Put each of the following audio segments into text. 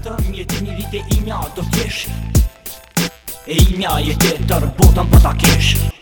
vetër Im jetë një lite imja do kesh E imja jetë të rëbotën për po t'a keshë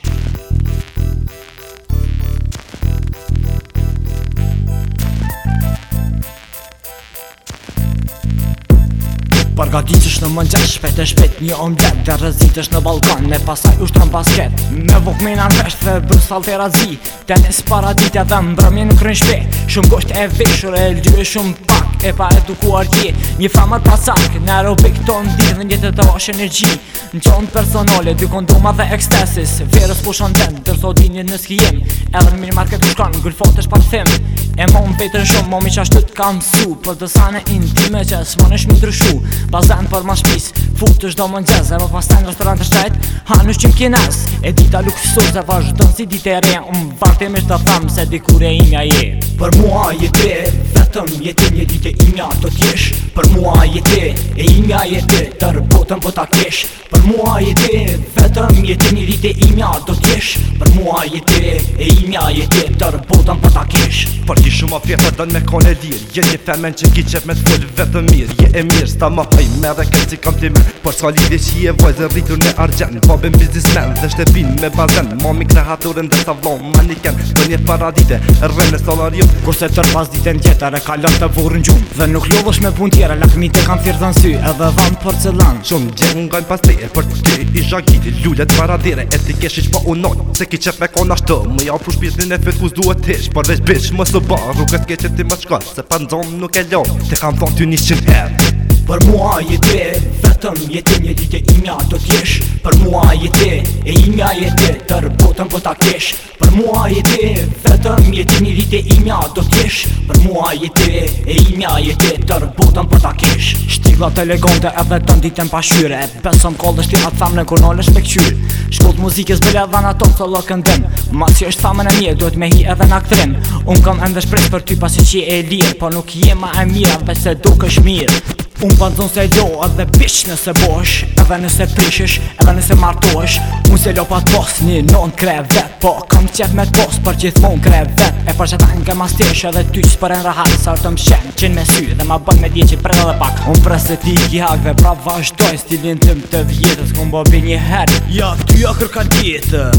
Argatin që shtë në mëngja shpet e shpet Një om djetë dhe rëzit është në balkon Me pasaj u shtë në basket Me vokmina në vesht dhe brusal të razi Tenis paradit e dhe më brëmje në krynë shpet Shumë gosht e veshur e e shumë pak E pa e dukuar ti Një famar pasak Në aerobik të ndirë dhe një të vash energji Në qonë personale, dy kondoma dhe ekstesis Verës pushon den, dërso dinjë në skijim Edhe në minimarket u shkan, gërfot është parfim E më vetën shumë, momi që ashtu më su Për të sane intime që s'mon është mi ndryshu Bazen për ma shpis, futë është do më nxez E më pas ten restorant të shtajt, hanë është qim kjenes E dita luksus e vazhdojnë si dite re Më vartë e mishtë të thamë se dikur e imja je Për mua jetë, vetëm jetë një dite imja të tjesh Për mua jetë, e imja imja jeti Tërë botën po ta kesh Për mua jeti Vetëm jeti një rite imja do t'jesh Për mua jeti E imja jeti Tërë botën po ta kesh Për ti shumë a fjetër dënë me kone dhirë Je një femen që ki qep me t'fëllë vetëm mirë Je e mirë s'ta më hajmë Me dhe kërë si kompliment Por s'ka lidi që je vojzë rritur në argjen Babin biznismen dhe shtepin me bazen Mami kre haturin dhe sa vlo maniken Dë një paradite Rene solarion Kurse tër pas ditën e Dhe nuk lovësh me pun tjera Lakmi të kam thirë dhe sy dhe vanë porcelan shumë gjengë nga në balteje për të kje i zhagit Lullet para dire e ti keshi që po unon Se ki qep me kona shtë Më ja u prush pjesnin e fit ku s'duhe tish Por veç bish më së bërë Rukët keqet ti më shkosh Se për ndonë nuk e lonë Te kam thonë ty një qënë herë Për mua je ti, vetëm je ti një ditë i mia të t'jesh për mua je ti, e i mia je ti të rrotën po ta kesh, për mua je ti, vetëm je ti një ditë i mia të t'jesh për mua je ti, e i mia je ti të rrotën po ta kesh. Shtiga të legonte edhe të nditen pa shyre, pensom kollë sti ha famën ku nolesh me qyr. Shkot muzikës bela dhan ato të lla dëmë ma që është famën e mia duhet me hi edhe na kthem. Un kam ende për ty pasi që e lir, po nuk je e mia, pse dukesh mirë. Unë pa nëzun se loa jo, dhe bish nëse bosh Edhe nëse prishish edhe nëse martosh Unë se lopat pos një non krevet Po kam qef me pos për gjithmon krevet E për që ta nga ma stesh edhe ty që për rahat Sa rëtëm shenë qenë me sy dhe ma bën me djeqit për edhe pak Unë pres se ti i hak dhe pra vazhdoj stilin tëm të vjetës ku bo bi një herë Ja, ty ja kërka djetër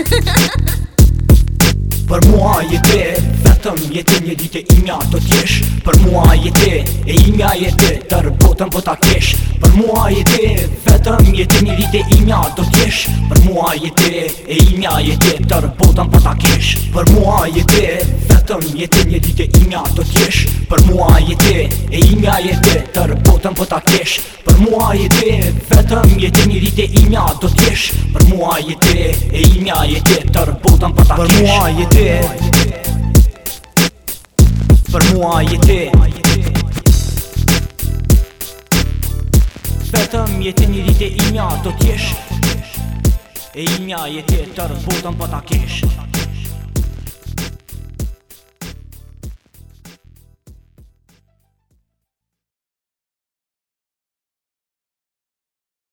Për mua jetë vetë botëm jetin një dit e imja të tjesh Për mua jeti e imja jeti tër botëm po të kesh Për mua jeti vetëm jetin një dit e imja të po tjesh Për mua jeti e imja jeti tër botëm po të kesh Për mua jeti vetëm jetin një dit e imja të po tjesh Për mua jeti e imja jeti tër botëm po të kesh Për mua jeti vetëm jetin një dit e imja të po tjesh Për mua jeti e imja jeti tër botëm po të kesh Për mua jeti për mua je ti Vetëm je ti një rite i mja do tjesh E i mja je ti të rëzbotëm për po ta kesh